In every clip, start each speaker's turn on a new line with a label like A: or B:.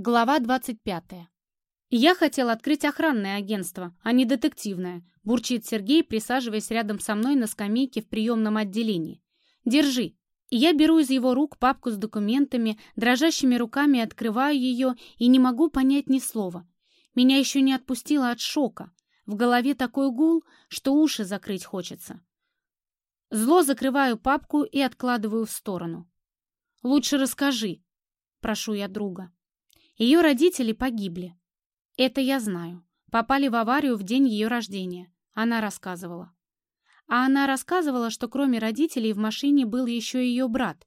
A: Глава 25. «Я хотел открыть охранное агентство, а не детективное», бурчит Сергей, присаживаясь рядом со мной на скамейке в приемном отделении. «Держи». Я беру из его рук папку с документами, дрожащими руками открываю ее и не могу понять ни слова. Меня еще не отпустило от шока. В голове такой гул, что уши закрыть хочется. Зло закрываю папку и откладываю в сторону. «Лучше расскажи», — прошу я друга. Ее родители погибли. Это я знаю. Попали в аварию в день ее рождения. Она рассказывала. А она рассказывала, что кроме родителей в машине был еще ее брат.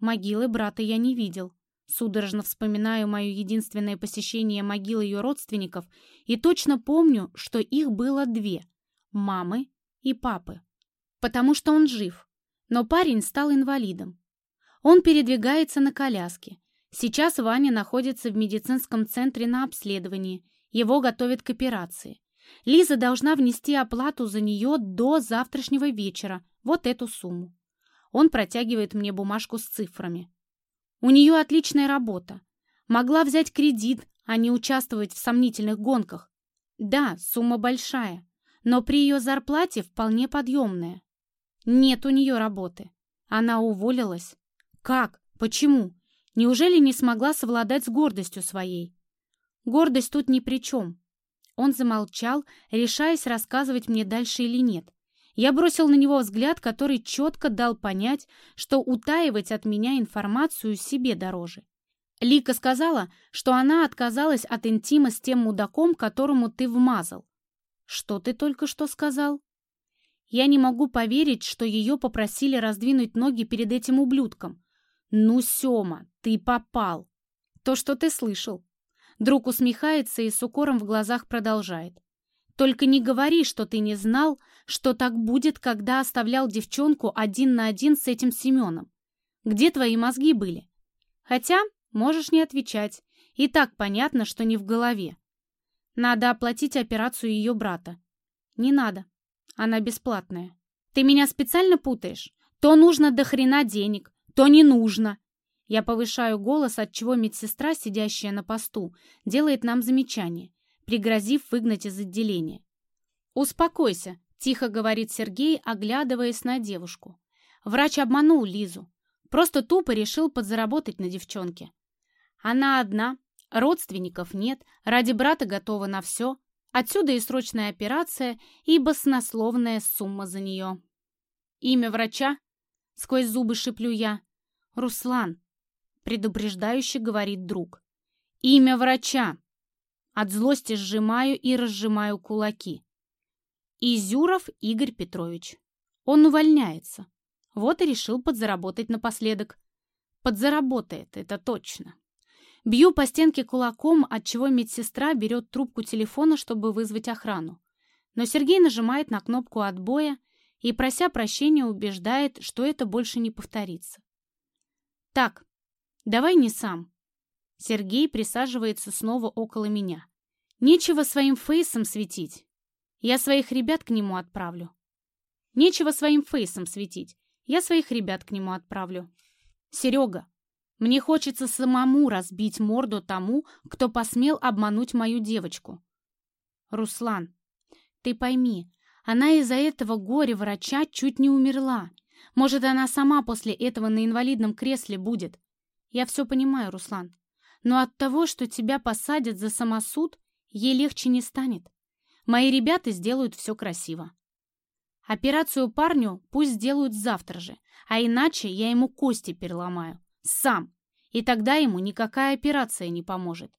A: Могилы брата я не видел. Судорожно вспоминаю мое единственное посещение могилы ее родственников и точно помню, что их было две – мамы и папы. Потому что он жив. Но парень стал инвалидом. Он передвигается на коляске, Сейчас Ваня находится в медицинском центре на обследовании. Его готовят к операции. Лиза должна внести оплату за нее до завтрашнего вечера, вот эту сумму. Он протягивает мне бумажку с цифрами. У нее отличная работа. Могла взять кредит, а не участвовать в сомнительных гонках. Да, сумма большая, но при ее зарплате вполне подъемная. Нет у нее работы. Она уволилась. Как? Почему? Неужели не смогла совладать с гордостью своей? Гордость тут ни при чем. Он замолчал, решаясь рассказывать мне дальше или нет. Я бросил на него взгляд, который четко дал понять, что утаивать от меня информацию себе дороже. Лика сказала, что она отказалась от интима с тем мудаком, которому ты вмазал. Что ты только что сказал? Я не могу поверить, что ее попросили раздвинуть ноги перед этим ублюдком. «Ну, Сёма, ты попал!» «То, что ты слышал». Друг усмехается и с укором в глазах продолжает. «Только не говори, что ты не знал, что так будет, когда оставлял девчонку один на один с этим Семеном. Где твои мозги были? Хотя можешь не отвечать, и так понятно, что не в голове. Надо оплатить операцию ее брата. Не надо, она бесплатная. Ты меня специально путаешь? То нужно до хрена денег, то не нужно. Я повышаю голос, отчего медсестра, сидящая на посту, делает нам замечание, пригрозив выгнать из отделения. «Успокойся», — тихо говорит Сергей, оглядываясь на девушку. Врач обманул Лизу. Просто тупо решил подзаработать на девчонке. Она одна, родственников нет, ради брата готова на все. Отсюда и срочная операция, и баснословная сумма за нее. Имя врача — сквозь зубы шиплю я. «Руслан», — предупреждающе говорит друг. «Имя врача». От злости сжимаю и разжимаю кулаки. Изюров Игорь Петрович. Он увольняется. Вот и решил подзаработать напоследок. Подзаработает, это точно. Бью по стенке кулаком, отчего медсестра берет трубку телефона, чтобы вызвать охрану. Но Сергей нажимает на кнопку отбоя, и, прося прощения, убеждает, что это больше не повторится. «Так, давай не сам». Сергей присаживается снова около меня. «Нечего своим фейсом светить. Я своих ребят к нему отправлю». «Нечего своим фейсом светить. Я своих ребят к нему отправлю». «Серега, мне хочется самому разбить морду тому, кто посмел обмануть мою девочку». «Руслан, ты пойми, она из-за этого горе-врача чуть не умерла. Может, она сама после этого на инвалидном кресле будет. Я все понимаю, Руслан. Но от того, что тебя посадят за самосуд, ей легче не станет. Мои ребята сделают все красиво. Операцию парню пусть сделают завтра же, а иначе я ему кости переломаю. Сам. И тогда ему никакая операция не поможет.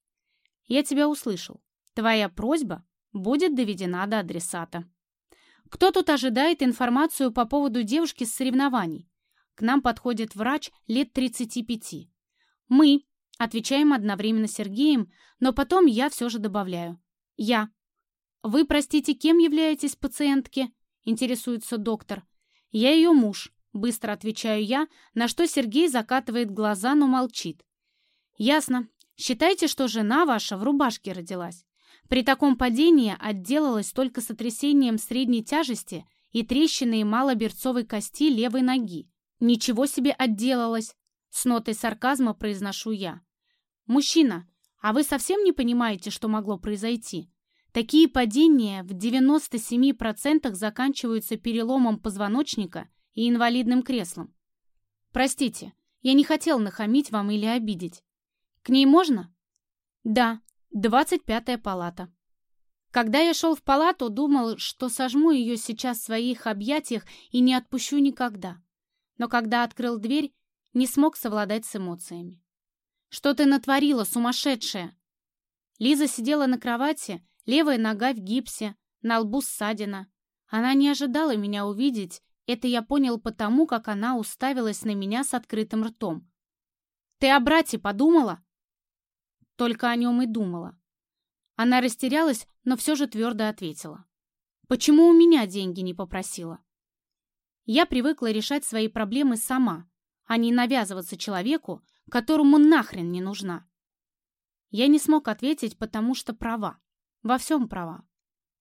A: Я тебя услышал. Твоя просьба будет доведена до адресата. Кто тут ожидает информацию по поводу девушки с соревнований? К нам подходит врач лет 35. Мы, отвечаем одновременно Сергеем, но потом я все же добавляю. Я. Вы, простите, кем являетесь пациентке? Интересуется доктор. Я ее муж. Быстро отвечаю я, на что Сергей закатывает глаза, но молчит. Ясно. Считайте, что жена ваша в рубашке родилась. При таком падении отделалась только сотрясением средней тяжести и трещиной малоберцовой кости левой ноги. «Ничего себе отделалась!» С нотой сарказма произношу я. «Мужчина, А вы совсем не понимаете, что могло произойти? Такие падения в 97% заканчиваются переломом позвоночника и инвалидным креслом. Простите, я не хотел нахамить вам или обидеть. К ней можно? Да, 25-я палата. Когда я шел в палату, думал, что сожму ее сейчас в своих объятиях и не отпущу никогда. Но когда открыл дверь, не смог совладать с эмоциями. «Что ты натворила, сумасшедшая?» Лиза сидела на кровати, левая нога в гипсе, на лбу ссадина. Она не ожидала меня увидеть, это я понял потому, как она уставилась на меня с открытым ртом. «Ты о брате подумала?» Только о нем и думала. Она растерялась, но все же твердо ответила. «Почему у меня деньги не попросила?» Я привыкла решать свои проблемы сама, а не навязываться человеку, которому нахрен не нужна. Я не смог ответить, потому что права. Во всем права.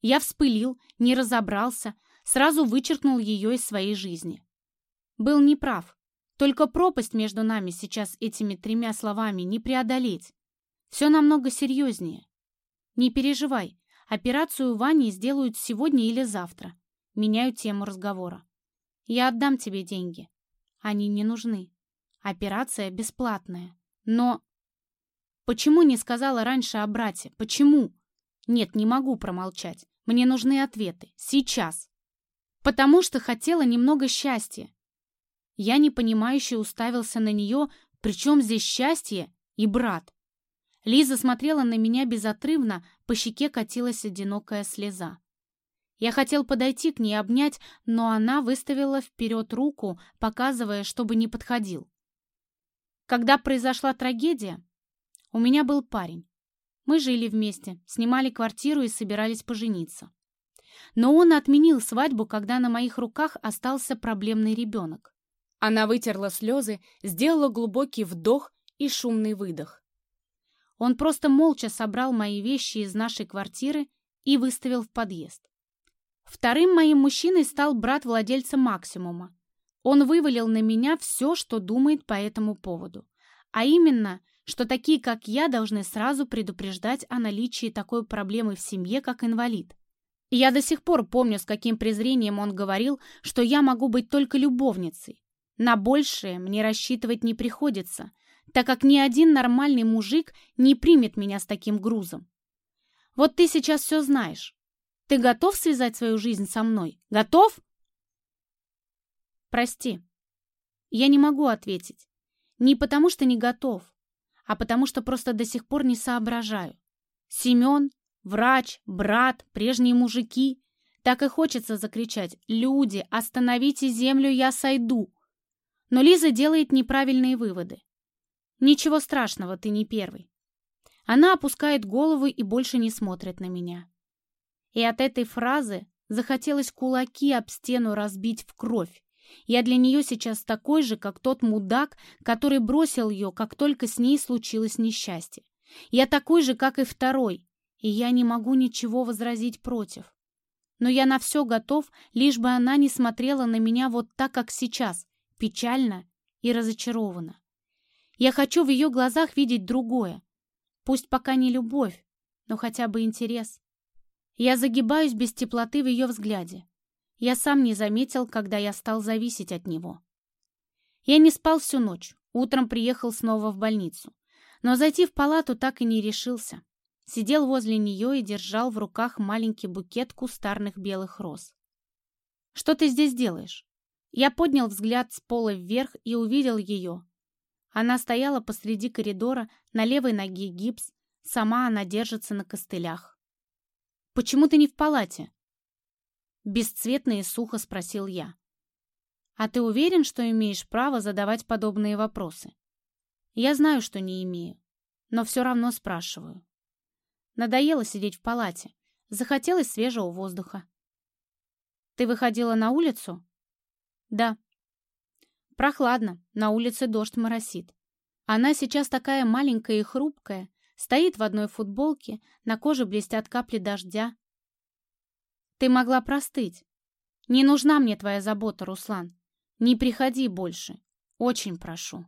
A: Я вспылил, не разобрался, сразу вычеркнул ее из своей жизни. Был неправ. Только пропасть между нами сейчас этими тремя словами не преодолеть. Все намного серьезнее. Не переживай, операцию Вани сделают сегодня или завтра. Меняю тему разговора. Я отдам тебе деньги. Они не нужны. Операция бесплатная. Но... Почему не сказала раньше о брате? Почему? Нет, не могу промолчать. Мне нужны ответы. Сейчас. Потому что хотела немного счастья. Я непонимающе уставился на нее, причем здесь счастье и брат. Лиза смотрела на меня безотрывно, по щеке катилась одинокая слеза. Я хотел подойти к ней обнять, но она выставила вперед руку, показывая, чтобы не подходил. Когда произошла трагедия, у меня был парень. Мы жили вместе, снимали квартиру и собирались пожениться. Но он отменил свадьбу, когда на моих руках остался проблемный ребенок. Она вытерла слезы, сделала глубокий вдох и шумный выдох. Он просто молча собрал мои вещи из нашей квартиры и выставил в подъезд. Вторым моим мужчиной стал брат владельца «Максимума». Он вывалил на меня все, что думает по этому поводу. А именно, что такие, как я, должны сразу предупреждать о наличии такой проблемы в семье, как инвалид. Я до сих пор помню, с каким презрением он говорил, что я могу быть только любовницей. На большее мне рассчитывать не приходится – так как ни один нормальный мужик не примет меня с таким грузом. Вот ты сейчас все знаешь. Ты готов связать свою жизнь со мной? Готов? Прости. Я не могу ответить. Не потому, что не готов, а потому, что просто до сих пор не соображаю. Семен, врач, брат, прежние мужики. Так и хочется закричать «Люди, остановите землю, я сойду!» Но Лиза делает неправильные выводы. «Ничего страшного, ты не первый». Она опускает голову и больше не смотрит на меня. И от этой фразы захотелось кулаки об стену разбить в кровь. Я для нее сейчас такой же, как тот мудак, который бросил ее, как только с ней случилось несчастье. Я такой же, как и второй, и я не могу ничего возразить против. Но я на все готов, лишь бы она не смотрела на меня вот так, как сейчас, печально и разочарованно. Я хочу в ее глазах видеть другое. Пусть пока не любовь, но хотя бы интерес. Я загибаюсь без теплоты в ее взгляде. Я сам не заметил, когда я стал зависеть от него. Я не спал всю ночь, утром приехал снова в больницу. Но зайти в палату так и не решился. Сидел возле нее и держал в руках маленький букет кустарных белых роз. «Что ты здесь делаешь?» Я поднял взгляд с пола вверх и увидел ее, она стояла посреди коридора, на левой ноге гипс, сама она держится на костылях. «Почему ты не в палате?» Бесцветно и сухо спросил я. «А ты уверен, что имеешь право задавать подобные вопросы?» «Я знаю, что не имею, но все равно спрашиваю». Надоело сидеть в палате, захотелось свежего воздуха. «Ты выходила на улицу?» «Да», Прохладно, на улице дождь моросит. Она сейчас такая маленькая и хрупкая, стоит в одной футболке, на коже блестят капли дождя. Ты могла простыть. Не нужна мне твоя забота, Руслан. Не приходи больше. Очень прошу.